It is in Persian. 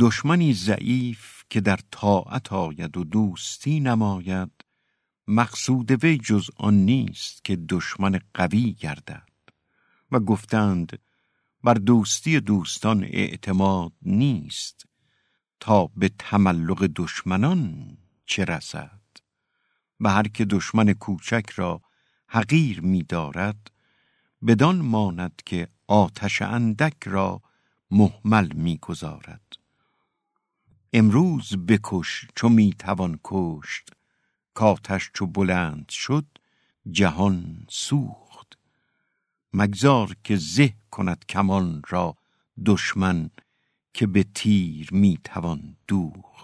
دشمنی ضعیف که در طاعت آید و دوستی نماید مقصود وی جز آن نیست که دشمن قوی گردد. و گفتند بر دوستی دوستان اعتماد نیست تا به تملق دشمنان چه رسد؟ و هر که دشمن کوچک را حقیر می دارد بدان ماند که آتش اندک را محمل می گذارد. امروز بکش چو می توان کشت. کاتش چو بلند شد جهان سوخت. مگذار که زه کند کمان را دشمن که به تیر می توان دوخت.